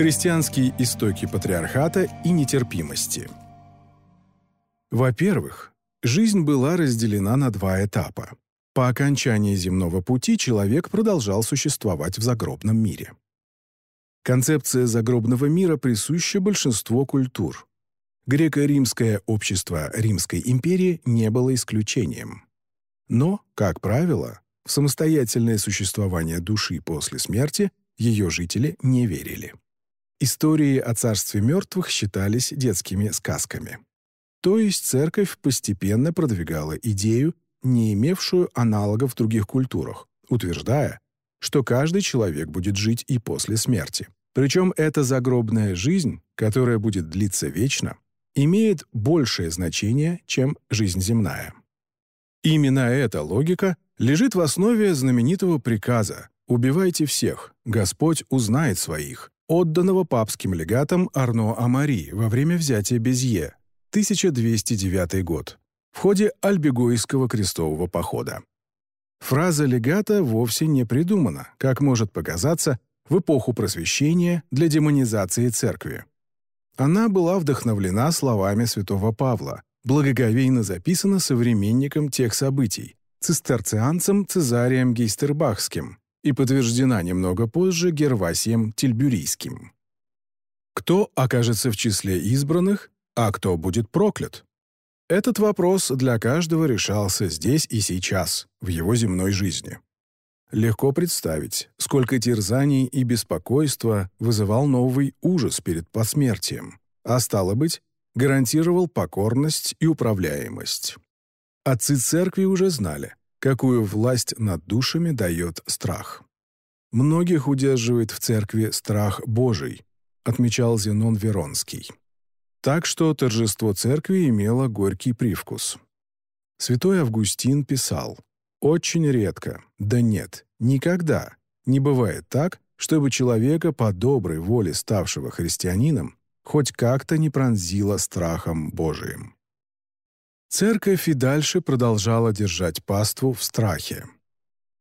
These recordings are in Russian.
Христианские истоки патриархата и нетерпимости. Во-первых, жизнь была разделена на два этапа. По окончании земного пути человек продолжал существовать в загробном мире. Концепция загробного мира присуща большинству культур. Греко-римское общество Римской империи не было исключением. Но, как правило, в самостоятельное существование души после смерти ее жители не верили. Истории о царстве мертвых считались детскими сказками. То есть церковь постепенно продвигала идею, не имевшую аналогов в других культурах, утверждая, что каждый человек будет жить и после смерти. Причем эта загробная жизнь, которая будет длиться вечно, имеет большее значение, чем жизнь земная. Именно эта логика лежит в основе знаменитого приказа «Убивайте всех, Господь узнает своих», отданного папским легатом Арно Амари во время взятия Безье, 1209 год, в ходе Альбегойского крестового похода. Фраза легата вовсе не придумана, как может показаться, в эпоху просвещения для демонизации церкви. Она была вдохновлена словами святого Павла, благоговейно записана современником тех событий, цистерцианцем Цезарием Гейстербахским, и подтверждена немного позже Гервасием Тильбюрийским. Кто окажется в числе избранных, а кто будет проклят? Этот вопрос для каждого решался здесь и сейчас, в его земной жизни. Легко представить, сколько терзаний и беспокойства вызывал новый ужас перед посмертием, а стало быть, гарантировал покорность и управляемость. Отцы церкви уже знали, какую власть над душами дает страх. Многих удерживает в церкви страх Божий, отмечал Зенон Веронский. Так что торжество церкви имело горький привкус. Святой Августин писал, «Очень редко, да нет, никогда, не бывает так, чтобы человека по доброй воле ставшего христианином хоть как-то не пронзило страхом Божиим». Церковь и дальше продолжала держать паству в страхе.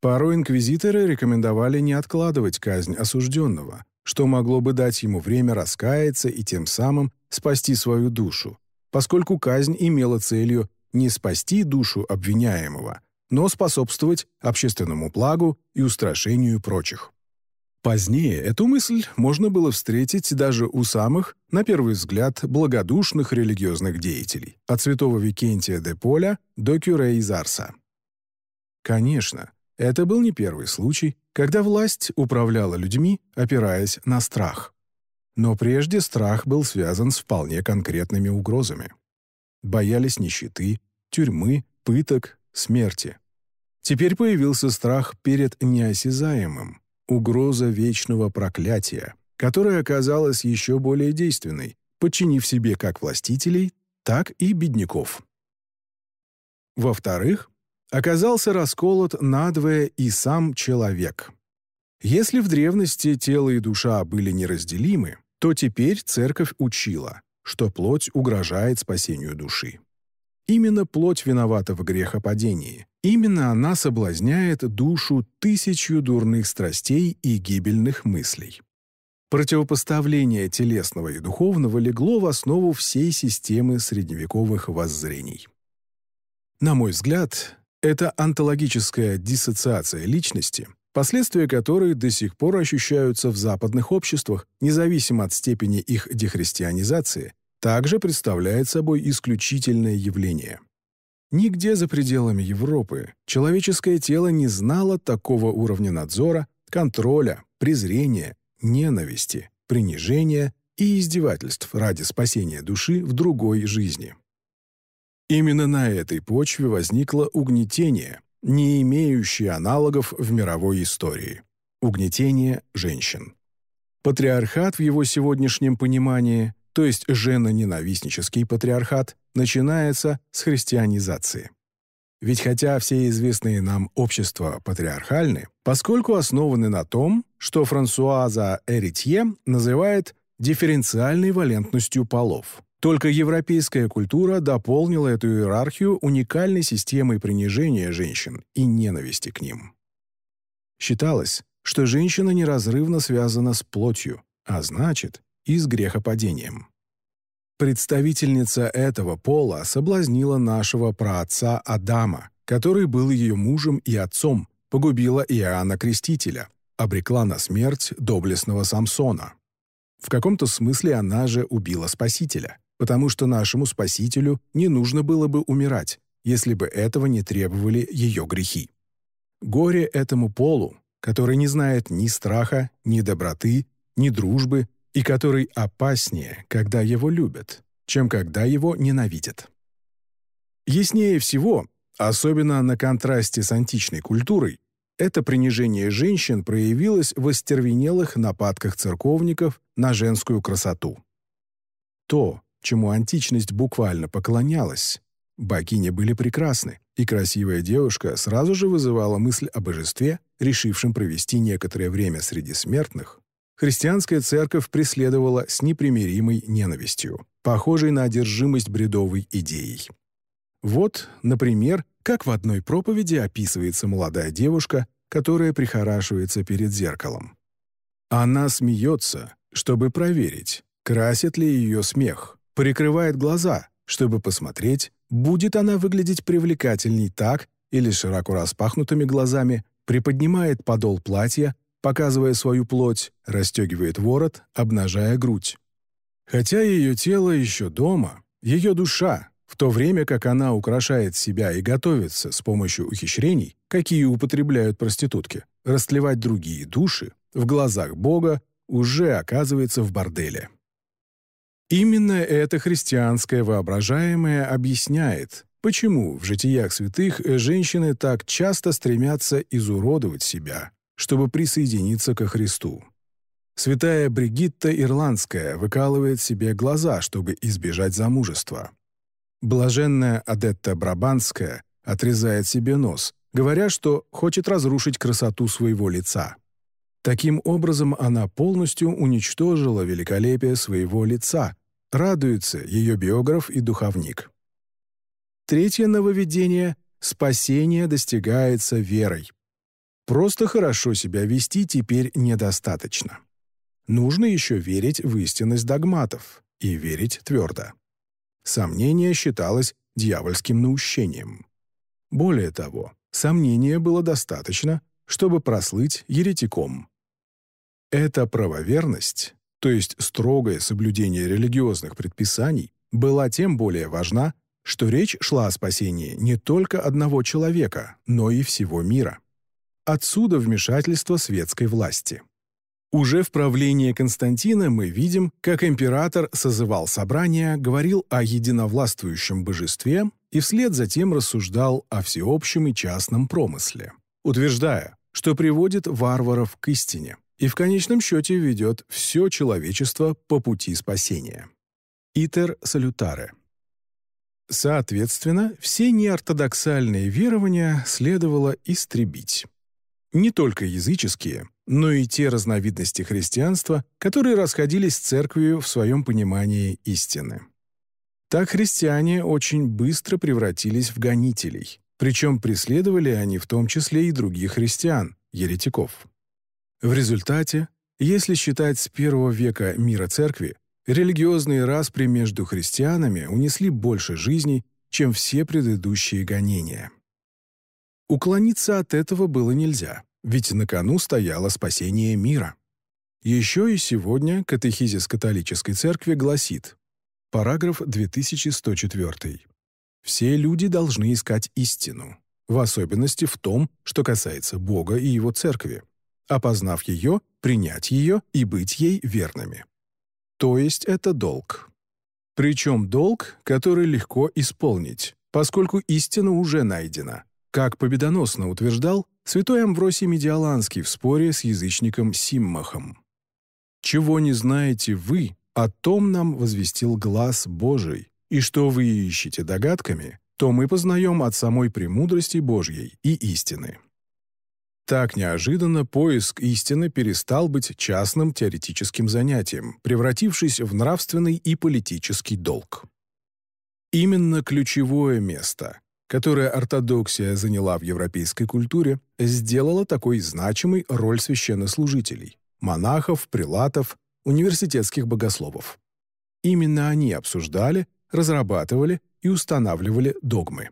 Порой инквизиторы рекомендовали не откладывать казнь осужденного, что могло бы дать ему время раскаяться и тем самым спасти свою душу, поскольку казнь имела целью не спасти душу обвиняемого, но способствовать общественному благу и устрашению прочих. Позднее эту мысль можно было встретить даже у самых, на первый взгляд, благодушных религиозных деятелей, от святого Викентия де Поля до Кюре из Арса. Конечно, это был не первый случай, когда власть управляла людьми, опираясь на страх. Но прежде страх был связан с вполне конкретными угрозами. Боялись нищеты, тюрьмы, пыток, смерти. Теперь появился страх перед неосязаемым, угроза вечного проклятия, которая оказалась еще более действенной, подчинив себе как властителей, так и бедняков. Во-вторых, оказался расколот надвое и сам человек. Если в древности тело и душа были неразделимы, то теперь церковь учила, что плоть угрожает спасению души. Именно плоть виновата в грехопадении. Именно она соблазняет душу тысячью дурных страстей и гибельных мыслей. Противопоставление телесного и духовного легло в основу всей системы средневековых воззрений. На мой взгляд, это онтологическая диссоциация личности, последствия которой до сих пор ощущаются в западных обществах, независимо от степени их дехристианизации, также представляет собой исключительное явление. Нигде за пределами Европы человеческое тело не знало такого уровня надзора, контроля, презрения, ненависти, принижения и издевательств ради спасения души в другой жизни. Именно на этой почве возникло угнетение, не имеющее аналогов в мировой истории – угнетение женщин. Патриархат в его сегодняшнем понимании то есть женоненавистнический патриархат, начинается с христианизации. Ведь хотя все известные нам общества патриархальны, поскольку основаны на том, что Франсуаза Эритье называет дифференциальной валентностью полов. Только европейская культура дополнила эту иерархию уникальной системой принижения женщин и ненависти к ним. Считалось, что женщина неразрывно связана с плотью, а значит, и с грехопадением. Представительница этого пола соблазнила нашего праотца Адама, который был ее мужем и отцом, погубила Иоанна Крестителя, обрекла на смерть доблестного Самсона. В каком-то смысле она же убила Спасителя, потому что нашему Спасителю не нужно было бы умирать, если бы этого не требовали ее грехи. Горе этому полу, который не знает ни страха, ни доброты, ни дружбы, и который опаснее, когда его любят, чем когда его ненавидят. Яснее всего, особенно на контрасте с античной культурой, это принижение женщин проявилось в остервенелых нападках церковников на женскую красоту. То, чему античность буквально поклонялась, богини были прекрасны, и красивая девушка сразу же вызывала мысль о божестве, решившем провести некоторое время среди смертных. Христианская церковь преследовала с непримиримой ненавистью, похожей на одержимость бредовой идеей. Вот, например, как в одной проповеди описывается молодая девушка, которая прихорашивается перед зеркалом. Она смеется, чтобы проверить, красит ли ее смех, прикрывает глаза, чтобы посмотреть, будет она выглядеть привлекательней так или широко распахнутыми глазами, приподнимает подол платья, показывая свою плоть, расстегивает ворот, обнажая грудь. Хотя ее тело еще дома, ее душа, в то время как она украшает себя и готовится с помощью ухищрений, какие употребляют проститутки, растлевать другие души, в глазах Бога уже оказывается в борделе. Именно это христианское воображаемое объясняет, почему в житиях святых женщины так часто стремятся изуродовать себя, чтобы присоединиться ко Христу. Святая Бригитта Ирландская выкалывает себе глаза, чтобы избежать замужества. Блаженная Адетта Брабанская отрезает себе нос, говоря, что хочет разрушить красоту своего лица. Таким образом, она полностью уничтожила великолепие своего лица, радуется ее биограф и духовник. Третье нововведение — спасение достигается верой. Просто хорошо себя вести теперь недостаточно. Нужно еще верить в истинность догматов и верить твердо. Сомнение считалось дьявольским наущением. Более того, сомнения было достаточно, чтобы прослыть еретиком. Эта правоверность, то есть строгое соблюдение религиозных предписаний, была тем более важна, что речь шла о спасении не только одного человека, но и всего мира. Отсюда вмешательство светской власти. Уже в правлении Константина мы видим, как император созывал собрания, говорил о единовластвующем божестве и вслед затем рассуждал о всеобщем и частном промысле, утверждая, что приводит варваров к истине и в конечном счете ведет все человечество по пути спасения. Итер салютаре. Соответственно, все неортодоксальные верования следовало истребить. Не только языческие, но и те разновидности христианства, которые расходились с церковью в своем понимании истины. Так христиане очень быстро превратились в гонителей, причем преследовали они в том числе и других христиан, еретиков. В результате, если считать с первого века мира церкви, религиозные распри между христианами унесли больше жизней, чем все предыдущие гонения. Уклониться от этого было нельзя. Ведь на кону стояло спасение мира. Еще и сегодня катехизис католической церкви гласит, параграф 2104, «Все люди должны искать истину, в особенности в том, что касается Бога и Его церкви, опознав ее, принять ее и быть ей верными. То есть это долг. Причем долг, который легко исполнить, поскольку истина уже найдена, как победоносно утверждал святой Амвросий Медиаланский в споре с язычником Симмахом. «Чего не знаете вы, о том нам возвестил глаз Божий, и что вы ищете догадками, то мы познаем от самой премудрости Божьей и истины». Так неожиданно поиск истины перестал быть частным теоретическим занятием, превратившись в нравственный и политический долг. Именно ключевое место, которое ортодоксия заняла в европейской культуре, сделала такой значимой роль священнослужителей, монахов, прилатов, университетских богословов. Именно они обсуждали, разрабатывали и устанавливали догмы.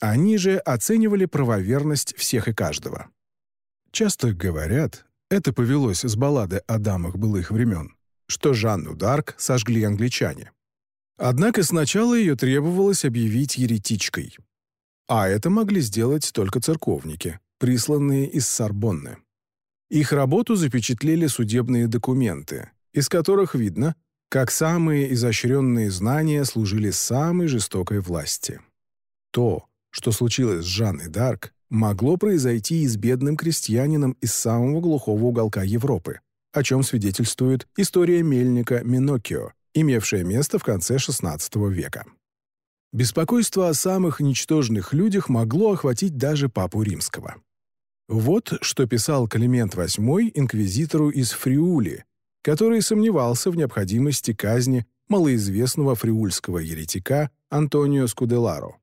Они же оценивали правоверность всех и каждого. Часто говорят, это повелось с баллады о дамах былых времен, что Жанну Дарк сожгли англичане. Однако сначала ее требовалось объявить еретичкой. А это могли сделать только церковники, присланные из Сорбонны. Их работу запечатлели судебные документы, из которых видно, как самые изощренные знания служили самой жестокой власти. То, что случилось с Жанной Дарк, могло произойти и с бедным крестьянином из самого глухого уголка Европы, о чем свидетельствует история мельника Миноккио, имевшая место в конце XVI века. Беспокойство о самых ничтожных людях могло охватить даже папу римского. Вот что писал Климент VIII инквизитору из Фриули, который сомневался в необходимости казни малоизвестного фриульского еретика Антонио Скуделаро.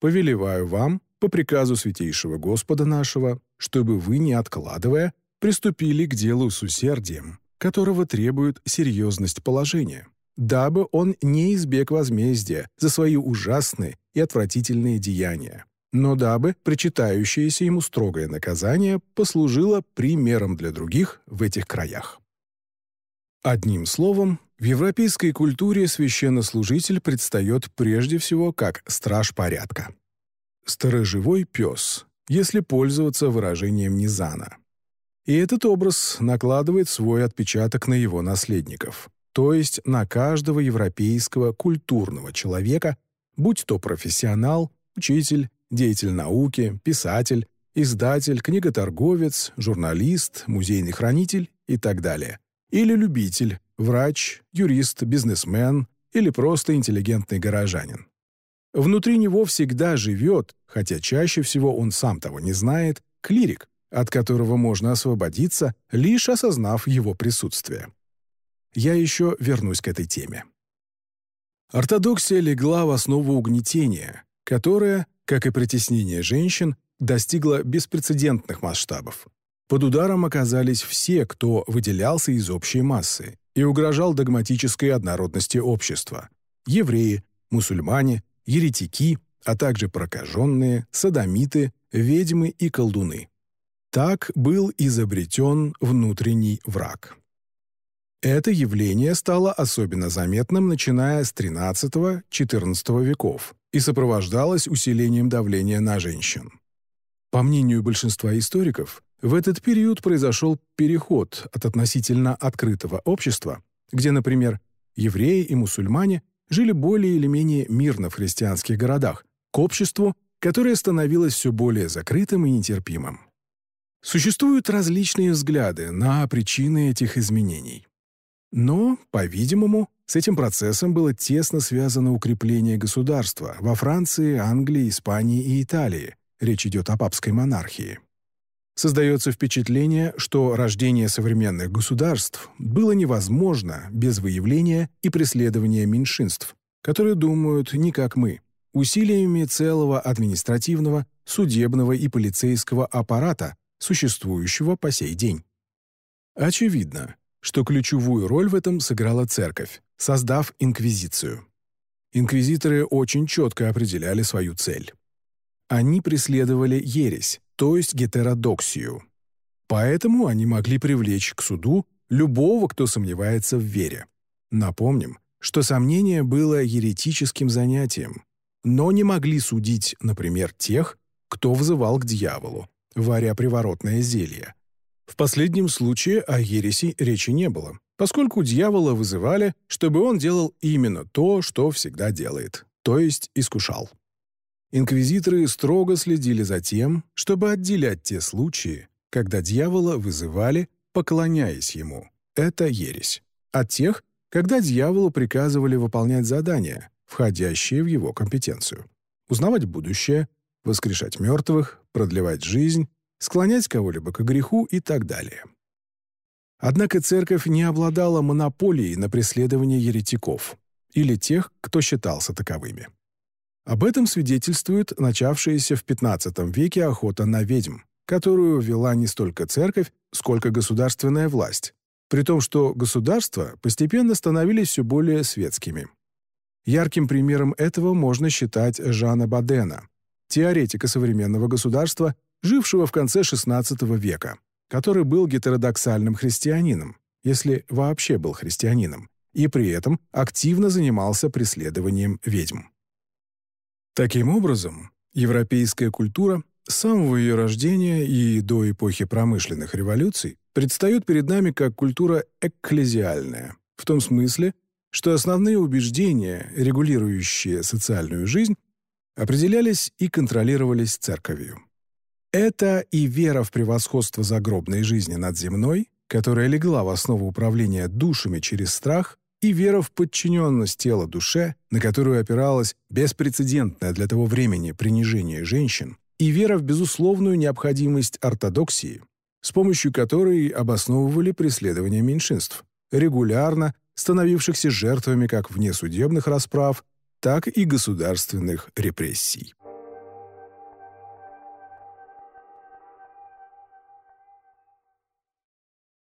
«Повелеваю вам, по приказу Святейшего Господа нашего, чтобы вы, не откладывая, приступили к делу с усердием, которого требует серьезность положения, дабы он не избег возмездия за свои ужасные и отвратительные деяния, но дабы причитающееся ему строгое наказание послужило примером для других в этих краях. Одним словом, в европейской культуре священнослужитель предстает прежде всего как страж порядка. Сторожевой пес, если пользоваться выражением Низана. И этот образ накладывает свой отпечаток на его наследников, то есть на каждого европейского культурного человека, будь то профессионал, учитель, деятель науки, писатель, издатель, книготорговец, журналист, музейный хранитель и так далее. Или любитель, врач, юрист, бизнесмен или просто интеллигентный горожанин. Внутри него всегда живет, хотя чаще всего он сам того не знает, клирик, от которого можно освободиться, лишь осознав его присутствие. Я еще вернусь к этой теме. Ортодоксия легла в основу угнетения, которое, как и притеснение женщин, достигло беспрецедентных масштабов. Под ударом оказались все, кто выделялся из общей массы и угрожал догматической однородности общества – евреи, мусульмане, еретики, а также прокаженные, садомиты, ведьмы и колдуны. Так был изобретен внутренний враг. Это явление стало особенно заметным, начиная с XIII-XIV веков и сопровождалось усилением давления на женщин. По мнению большинства историков, в этот период произошел переход от относительно открытого общества, где, например, евреи и мусульмане жили более или менее мирно в христианских городах, к обществу, которое становилось все более закрытым и нетерпимым. Существуют различные взгляды на причины этих изменений. Но, по-видимому, с этим процессом было тесно связано укрепление государства во Франции, Англии, Испании и Италии. Речь идет о папской монархии. Создается впечатление, что рождение современных государств было невозможно без выявления и преследования меньшинств, которые думают не как мы, усилиями целого административного, судебного и полицейского аппарата, существующего по сей день. Очевидно, что ключевую роль в этом сыграла церковь, создав инквизицию. Инквизиторы очень четко определяли свою цель. Они преследовали ересь, то есть гетеродоксию. Поэтому они могли привлечь к суду любого, кто сомневается в вере. Напомним, что сомнение было еретическим занятием, но не могли судить, например, тех, кто взывал к дьяволу, варя приворотное зелье. В последнем случае о ереси речи не было, поскольку дьявола вызывали, чтобы он делал именно то, что всегда делает, то есть искушал. Инквизиторы строго следили за тем, чтобы отделять те случаи, когда дьявола вызывали, поклоняясь ему. Это ересь. От тех, когда дьяволу приказывали выполнять задания, входящие в его компетенцию. Узнавать будущее, воскрешать мертвых, продлевать жизнь, склонять кого-либо к греху и так далее. Однако церковь не обладала монополией на преследование еретиков или тех, кто считался таковыми. Об этом свидетельствует начавшаяся в XV веке охота на ведьм, которую вела не столько церковь, сколько государственная власть, при том, что государства постепенно становились все более светскими. Ярким примером этого можно считать Жана Бадена, теоретика современного государства, жившего в конце XVI века, который был гетеродоксальным христианином, если вообще был христианином, и при этом активно занимался преследованием ведьм. Таким образом, европейская культура с самого ее рождения и до эпохи промышленных революций предстает перед нами как культура экклезиальная, в том смысле, что основные убеждения, регулирующие социальную жизнь, определялись и контролировались церковью. Это и вера в превосходство загробной жизни над земной, которая легла в основу управления душами через страх, и вера в подчиненность тела душе, на которую опиралось беспрецедентное для того времени принижение женщин, и вера в безусловную необходимость ортодоксии, с помощью которой обосновывали преследование меньшинств, регулярно становившихся жертвами как внесудебных расправ, так и государственных репрессий.